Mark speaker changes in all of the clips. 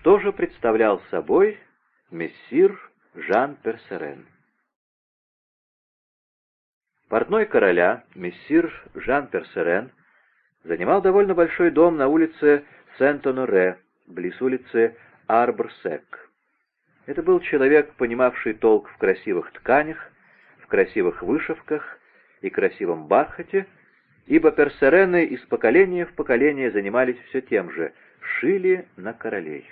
Speaker 1: Что же представлял собой мессир Жан Персерен? Портной короля, мессир Жан Персерен, занимал довольно большой дом на улице Сент-Оноре, близ улицы Арбор-Сек. Это был человек, понимавший толк в красивых тканях, в красивых вышивках и красивом бархате, ибо персерены из поколения в поколение занимались все тем же — шили на королей.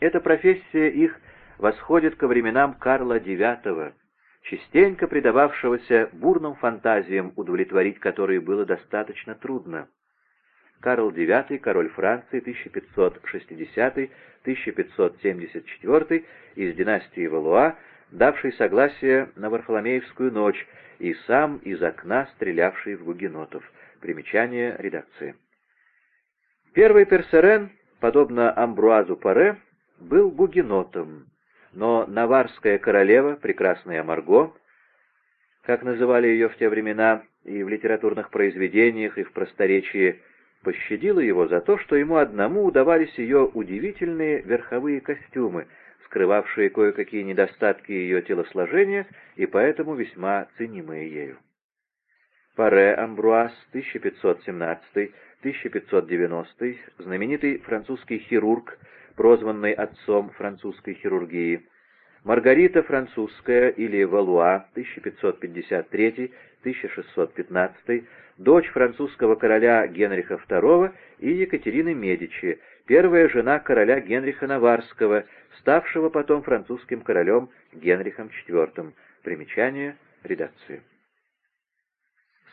Speaker 1: Эта профессия их восходит ко временам Карла IX, частенько предававшегося бурным фантазиям, удовлетворить которые было достаточно трудно. Карл IX, король Франции, 1560-1574, из династии Валуа, давший согласие на Варфоломеевскую ночь и сам из окна стрелявший в гугенотов. Примечание редакции. Первый Персерен, подобно Амбруазу Паре, был гугенотом, но наварская королева, прекрасная Марго, как называли ее в те времена и в литературных произведениях, и в просторечии, пощадила его за то, что ему одному удавались ее удивительные верховые костюмы, скрывавшие кое-какие недостатки ее телосложения и поэтому весьма ценимые ею. Паре Амбруаз, 1517-1590, знаменитый французский хирург, прозванный отцом французской хирургии, Маргарита Французская или Валуа, 1553-1615, дочь французского короля Генриха II и Екатерины Медичи, первая жена короля Генриха Наварского, ставшего потом французским королем Генрихом IV. Примечание редакции.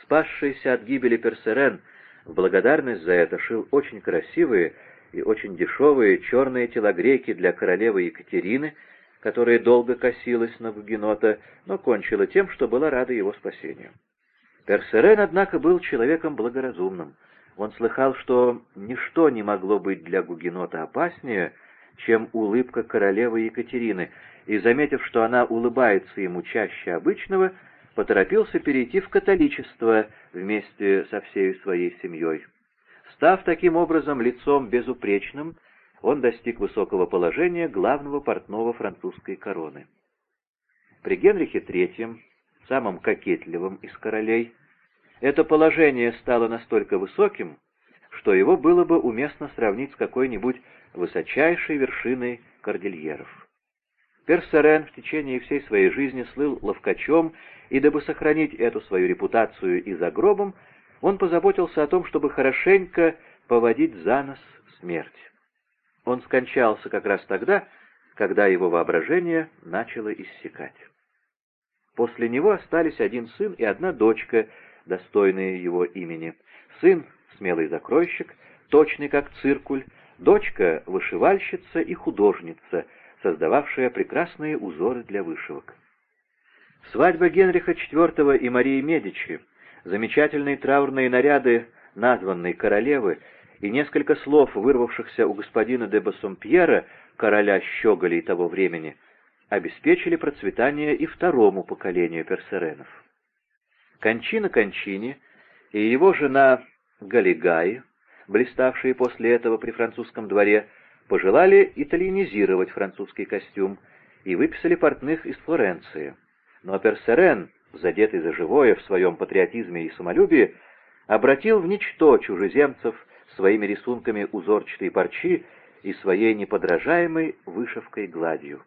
Speaker 1: Спасшийся от гибели Персерен в благодарность за это шил очень красивые и очень дешевые черные телогрейки для королевы Екатерины, которая долго косилась на Гугенота, но кончила тем, что была рада его спасению. Персерен, однако, был человеком благоразумным. Он слыхал, что ничто не могло быть для Гугенота опаснее, чем улыбка королевы Екатерины, и, заметив, что она улыбается ему чаще обычного, поторопился перейти в католичество вместе со всей своей семьей. Став таким образом лицом безупречным, он достиг высокого положения главного портного французской короны. При Генрихе III самым кокетливым из королей, это положение стало настолько высоким, что его было бы уместно сравнить с какой-нибудь высочайшей вершиной кордильеров. Персерен в течение всей своей жизни слыл ловкачом, и дабы сохранить эту свою репутацию и за гробом, он позаботился о том, чтобы хорошенько поводить за нос смерть. Он скончался как раз тогда, когда его воображение начало иссякать. После него остались один сын и одна дочка, достойные его имени. Сын — смелый закройщик, точный как циркуль, дочка — вышивальщица и художница, создававшая прекрасные узоры для вышивок. Свадьба Генриха IV и Марии Медичи, замечательные траурные наряды названной королевы и несколько слов, вырвавшихся у господина де Бассомпьера, короля щеголей того времени, обеспечили процветание и второму поколению персеренов. Кончина Кончини и его жена Галигай, блиставшие после этого при французском дворе, пожелали итальянизировать французский костюм и выписали портных из Флоренции. Но Персерен, задетый за живое в своем патриотизме и самолюбии, обратил в ничто чужеземцев своими рисунками узорчатой парчи и своей неподражаемой вышивкой гладью.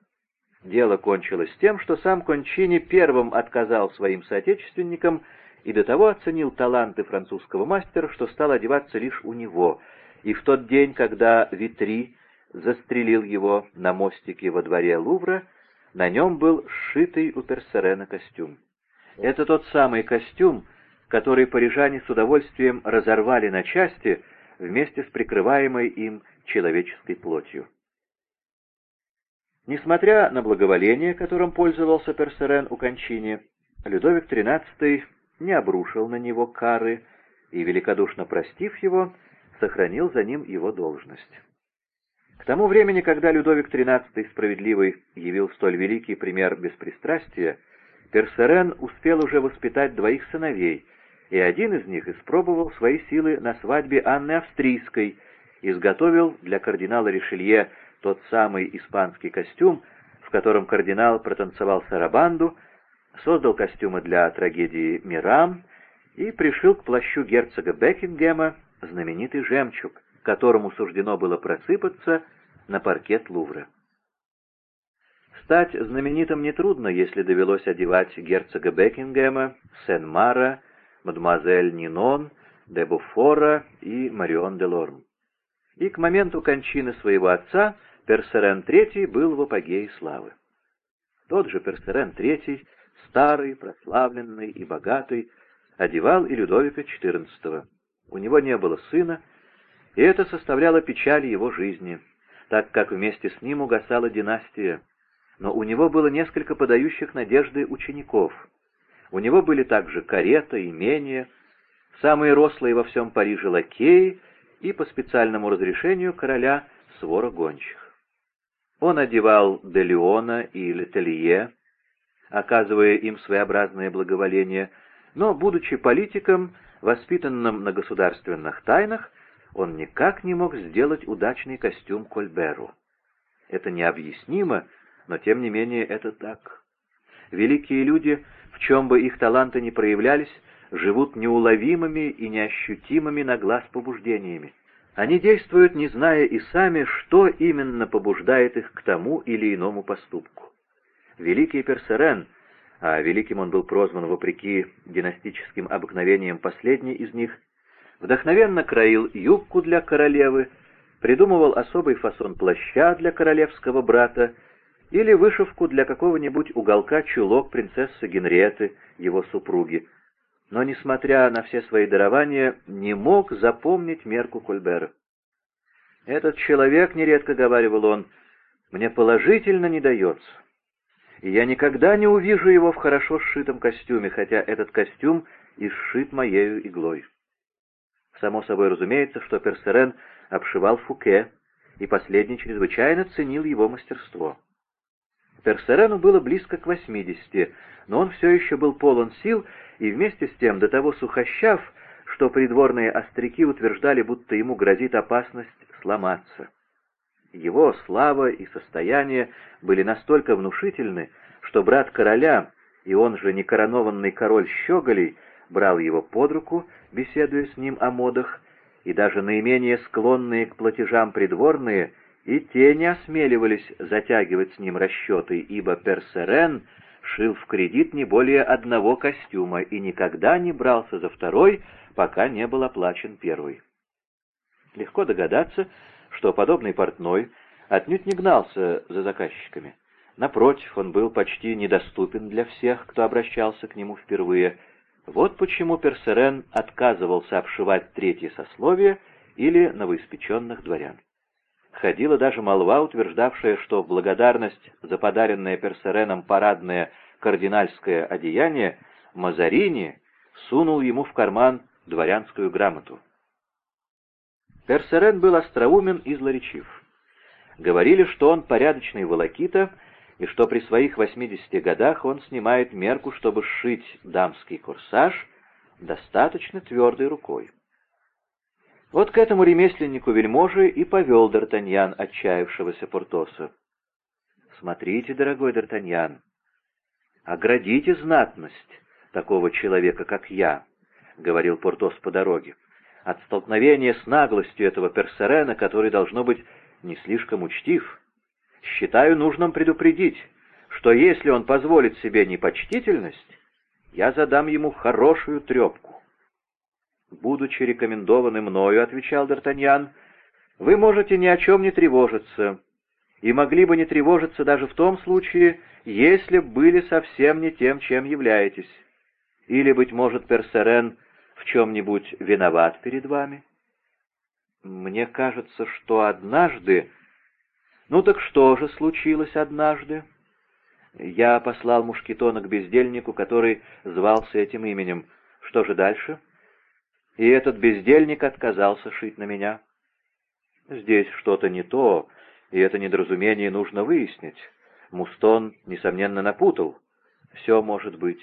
Speaker 1: Дело кончилось тем, что сам Кончини первым отказал своим соотечественникам и до того оценил таланты французского мастера, что стал одеваться лишь у него, и в тот день, когда Витри застрелил его на мостике во дворе Лувра, на нем был сшитый у Персерена костюм. Это тот самый костюм, который парижане с удовольствием разорвали на части вместе с прикрываемой им человеческой плотью. Несмотря на благоволение, которым пользовался Персерен у кончине, Людовик XIII не обрушил на него кары и, великодушно простив его, сохранил за ним его должность. К тому времени, когда Людовик XIII справедливый явил столь великий пример беспристрастия, Персерен успел уже воспитать двоих сыновей, и один из них испробовал свои силы на свадьбе Анны Австрийской, изготовил для кардинала Ришелье тот самый испанский костюм, в котором кардинал протанцевал сарабанду, создал костюмы для трагедии «Мирам» и пришил к плащу герцога Бекингема знаменитый жемчуг, которому суждено было просыпаться на паркет Лувра. Стать знаменитым нетрудно, если довелось одевать герцога Бекингема, Сен-Мара, мадемуазель Нинон, де Буфора и Марион де Лорм. И к моменту кончины своего отца Персерен III был в апогее славы. Тот же Персерен III, старый, прославленный и богатый, одевал и Людовика XIV. У него не было сына, и это составляло печаль его жизни, так как вместе с ним угасала династия, но у него было несколько подающих надежды учеников. У него были также карета, имение, самые рослые во всем Париже лакеи и по специальному разрешению короля свора гончих. Он одевал де Леона и Летелье, оказывая им своеобразное благоволение, но, будучи политиком, воспитанным на государственных тайнах, он никак не мог сделать удачный костюм Кольберу. Это необъяснимо, но тем не менее это так. Великие люди, в чем бы их таланты ни проявлялись, живут неуловимыми и неощутимыми на глаз побуждениями. Они действуют, не зная и сами, что именно побуждает их к тому или иному поступку. Великий Персерен, а великим он был прозван вопреки династическим обыкновениям последний из них, вдохновенно краил юбку для королевы, придумывал особый фасон плаща для королевского брата или вышивку для какого-нибудь уголка чулок принцессы Генриеты, его супруги, но, несмотря на все свои дарования, не мог запомнить мерку Кольбера. «Этот человек, — нередко говаривал он, — мне положительно не дается, и я никогда не увижу его в хорошо сшитом костюме, хотя этот костюм и сшит моею иглой». Само собой разумеется, что Персерен обшивал Фуке, и последний чрезвычайно ценил его мастерство. Персерену было близко к восьмидесяти, но он все еще был полон сил и вместе с тем до того сухощав, что придворные остряки утверждали, будто ему грозит опасность сломаться. Его слава и состояние были настолько внушительны, что брат короля, и он же некоронованный король Щеголей, брал его под руку, беседуя с ним о модах, и даже наименее склонные к платежам придворные — и те не осмеливались затягивать с ним расчеты, ибо Персерен шил в кредит не более одного костюма и никогда не брался за второй, пока не был оплачен первый. Легко догадаться, что подобный портной отнюдь не гнался за заказчиками. Напротив, он был почти недоступен для всех, кто обращался к нему впервые. Вот почему Персерен отказывался обшивать третье сословие или новоиспеченных дворян. Ходила даже молва, утверждавшая, что в благодарность за подаренное Персереном парадное кардинальское одеяние Мазарини сунул ему в карман дворянскую грамоту. Персерен был остроумен и злоречив. Говорили, что он порядочный волокита, и что при своих 80 годах он снимает мерку, чтобы сшить дамский курсаж достаточно твердой рукой. Вот к этому ремесленнику-вельможи и повел Д'Артаньян отчаявшегося Портоса. «Смотрите, дорогой Д'Артаньян, оградите знатность такого человека, как я», — говорил Портос по дороге, — «от столкновения с наглостью этого персерена, который, должно быть, не слишком учтив. Считаю нужным предупредить, что если он позволит себе непочтительность, я задам ему хорошую трепку. «Будучи рекомендованы мною, — отвечал Д'Артаньян, — вы можете ни о чем не тревожиться, и могли бы не тревожиться даже в том случае, если б были совсем не тем, чем являетесь. Или, быть может, Персерен в чем-нибудь виноват перед вами? Мне кажется, что однажды... Ну так что же случилось однажды? Я послал мушкетона к бездельнику, который звался этим именем. Что же дальше? — и этот бездельник отказался шить на меня. Здесь что-то не то, и это недоразумение нужно выяснить. Мустон, несомненно, напутал. Все может быть.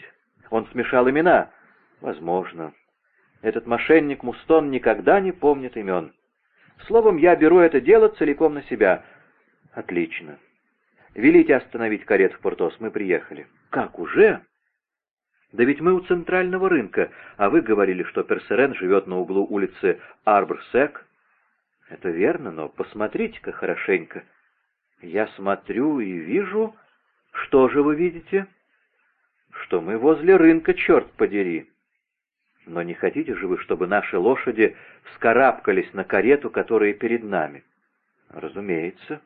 Speaker 1: Он смешал имена. Возможно. Этот мошенник Мустон никогда не помнит имен. Словом, я беру это дело целиком на себя. Отлично. Велите остановить карету в Портос, мы приехали. Как, уже? Да ведь мы у центрального рынка, а вы говорили, что Персерен живет на углу улицы Арборсек. Это верно, но посмотрите-ка хорошенько. Я смотрю и вижу... Что же вы видите? Что мы возле рынка, черт подери. Но не хотите же вы, чтобы наши лошади вскарабкались на карету, которая перед нами? Разумеется.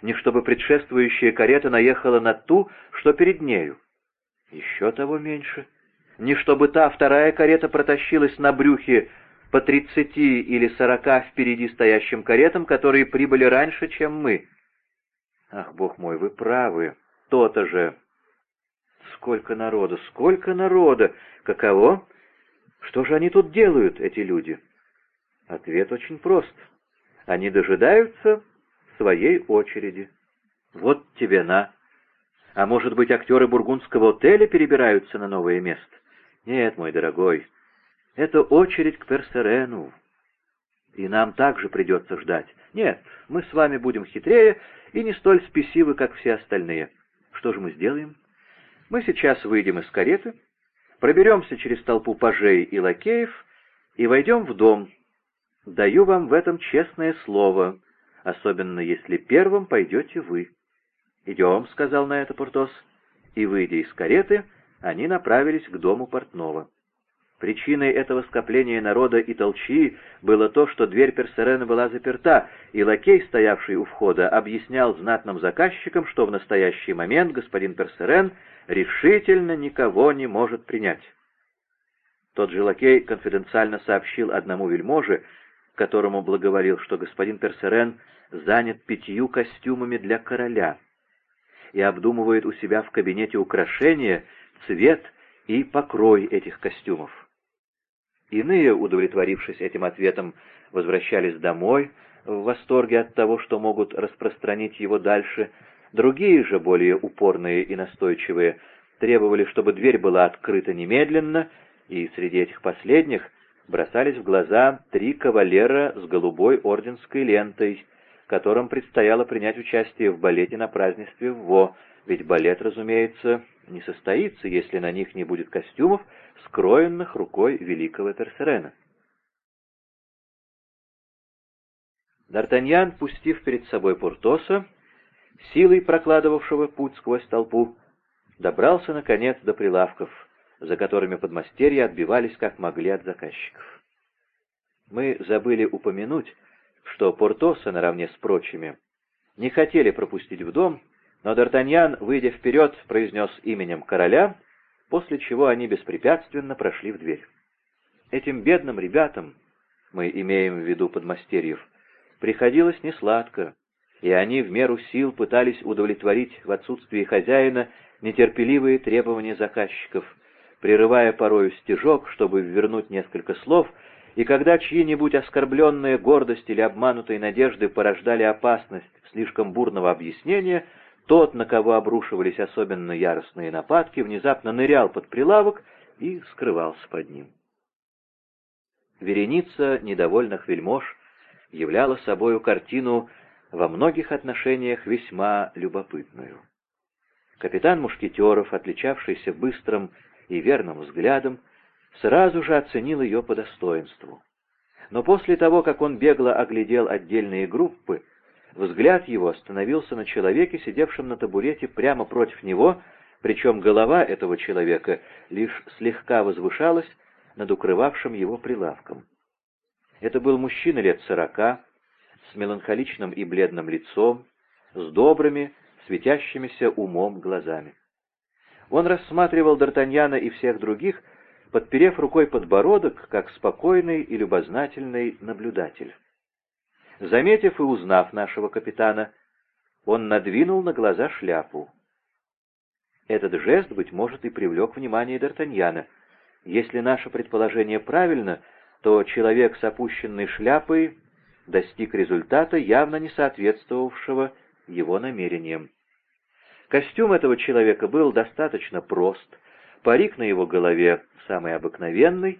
Speaker 1: Не чтобы предшествующая карета наехала на ту, что перед нею. Еще того меньше. Не чтобы та вторая карета протащилась на брюхе по тридцати или сорока впереди стоящим каретам, которые прибыли раньше, чем мы. Ах, бог мой, вы правы. То-то же. Сколько народа, сколько народа! Каково? Что же они тут делают, эти люди? Ответ очень прост. Они дожидаются своей очереди. Вот тебе на. А может быть, актеры бургундского отеля перебираются на новое место? Нет, мой дорогой, это очередь к Персерену. И нам также придется ждать. Нет, мы с вами будем хитрее и не столь спесивы, как все остальные. Что же мы сделаем? Мы сейчас выйдем из кареты, проберемся через толпу пажей и лакеев и войдем в дом. Даю вам в этом честное слово, особенно если первым пойдете вы. «Идем», — сказал на это Портос, и, выйдя из кареты, они направились к дому портного. Причиной этого скопления народа и толчи было то, что дверь Персерена была заперта, и лакей, стоявший у входа, объяснял знатным заказчикам, что в настоящий момент господин Персерен решительно никого не может принять. Тот же лакей конфиденциально сообщил одному вельможе, которому благоволил, что господин Персерен занят пятью костюмами для короля и обдумывает у себя в кабинете украшения, цвет и покрой этих костюмов. Иные, удовлетворившись этим ответом, возвращались домой в восторге от того, что могут распространить его дальше, другие же, более упорные и настойчивые, требовали, чтобы дверь была открыта немедленно, и среди этих последних бросались в глаза три кавалера с голубой орденской лентой, которым предстояло принять участие в балете на празднестве в Во, ведь балет, разумеется, не состоится, если на них не будет костюмов, скроенных рукой великого Терсерена. Д'Артаньян, пустив перед собой Пуртоса, силой прокладывавшего путь сквозь толпу, добрался, наконец, до прилавков, за которыми подмастерья отбивались как могли от заказчиков. Мы забыли упомянуть, что Портоса наравне с прочими не хотели пропустить в дом, но Д'Артаньян, выйдя вперед, произнес именем короля, после чего они беспрепятственно прошли в дверь. Этим бедным ребятам, мы имеем в виду подмастерьев, приходилось несладко, и они в меру сил пытались удовлетворить в отсутствии хозяина нетерпеливые требования заказчиков, прерывая порою стежок, чтобы вернуть несколько слов, и когда чьи-нибудь оскорбленные гордость или обманутые надежды порождали опасность слишком бурного объяснения, тот, на кого обрушивались особенно яростные нападки, внезапно нырял под прилавок и скрывался под ним. Вереница недовольных вельмож являла собою картину во многих отношениях весьма любопытную. Капитан Мушкетеров, отличавшийся быстрым и верным взглядом, сразу же оценил ее по достоинству. Но после того, как он бегло оглядел отдельные группы, взгляд его остановился на человеке, сидевшем на табурете прямо против него, причем голова этого человека лишь слегка возвышалась над укрывавшим его прилавком. Это был мужчина лет сорока, с меланхоличным и бледным лицом, с добрыми, светящимися умом глазами. Он рассматривал Д'Артаньяна и всех других подперев рукой подбородок, как спокойный и любознательный наблюдатель. Заметив и узнав нашего капитана, он надвинул на глаза шляпу. Этот жест, быть может, и привлек внимание Д'Артаньяна. Если наше предположение правильно, то человек с опущенной шляпой достиг результата, явно не соответствовавшего его намерениям. Костюм этого человека был достаточно прост, парик на его голове самый обыкновенный,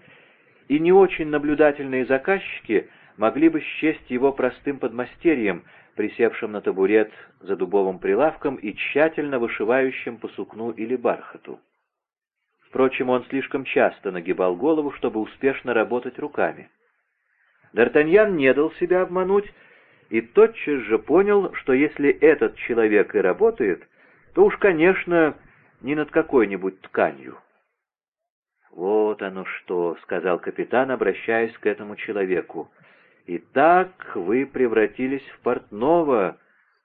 Speaker 1: и не очень наблюдательные заказчики могли бы счесть его простым подмастерьем, присевшим на табурет за дубовым прилавком и тщательно вышивающим по сукну или бархату. Впрочем, он слишком часто нагибал голову, чтобы успешно работать руками. Д'Артаньян не дал себя обмануть и тотчас же понял, что если этот человек и работает, то уж, конечно, не над какой-нибудь тканью. «Вот оно что», — сказал капитан, обращаясь к этому человеку. «Итак вы превратились в портного,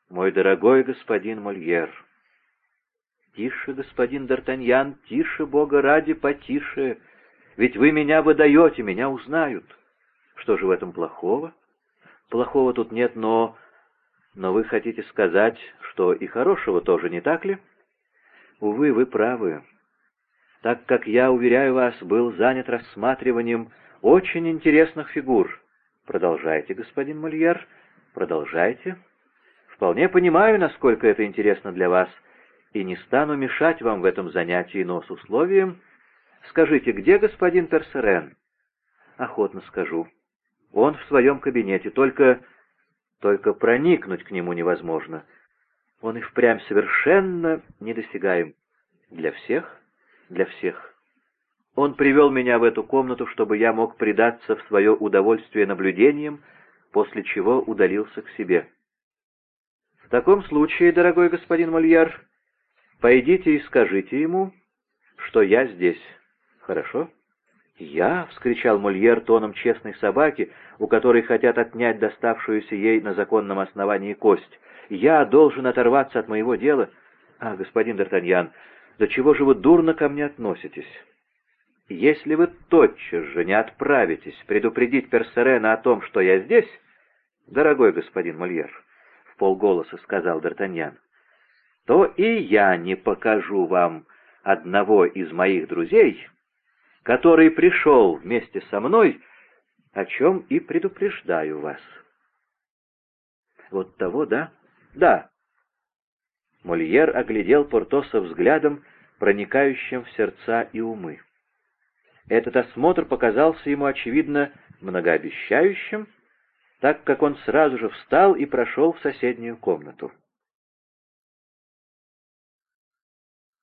Speaker 1: мой дорогой господин Мольер». «Тише, господин Д'Артаньян, тише, Бога ради, потише, ведь вы меня выдаете, меня узнают». «Что же в этом плохого?» «Плохого тут нет, но...» «Но вы хотите сказать, что и хорошего тоже, не так ли?» «Увы, вы правы так как я, уверяю вас, был занят рассматриванием очень интересных фигур. Продолжайте, господин Мольер, продолжайте. Вполне понимаю, насколько это интересно для вас, и не стану мешать вам в этом занятии, но с условием... Скажите, где господин Персерен? Охотно скажу. Он в своем кабинете, только... Только проникнуть к нему невозможно. Он и впрямь совершенно недосягаем. Для всех? для всех. Он привел меня в эту комнату, чтобы я мог предаться в свое удовольствие наблюдением, после чего удалился к себе. В таком случае, дорогой господин Мольяр, пойдите и скажите ему, что я здесь. Хорошо? «Я?» — вскричал Мольер тоном честной собаки, у которой хотят отнять доставшуюся ей на законном основании кость. «Я должен оторваться от моего дела?» «А, господин Д'Артаньян, до чего же вы дурно ко мне относитесь? Если вы тотчас же не отправитесь предупредить Персерена о том, что я здесь, дорогой господин Мольер, — в полголоса сказал Д'Артаньян, — то и я не покажу вам одного из моих друзей, который пришел вместе со мной, о чем и предупреждаю вас. Вот того, да? Да, Мольер оглядел Портоса взглядом, проникающим в сердца и умы. Этот осмотр показался ему, очевидно, многообещающим, так как он сразу же встал и прошел в соседнюю комнату.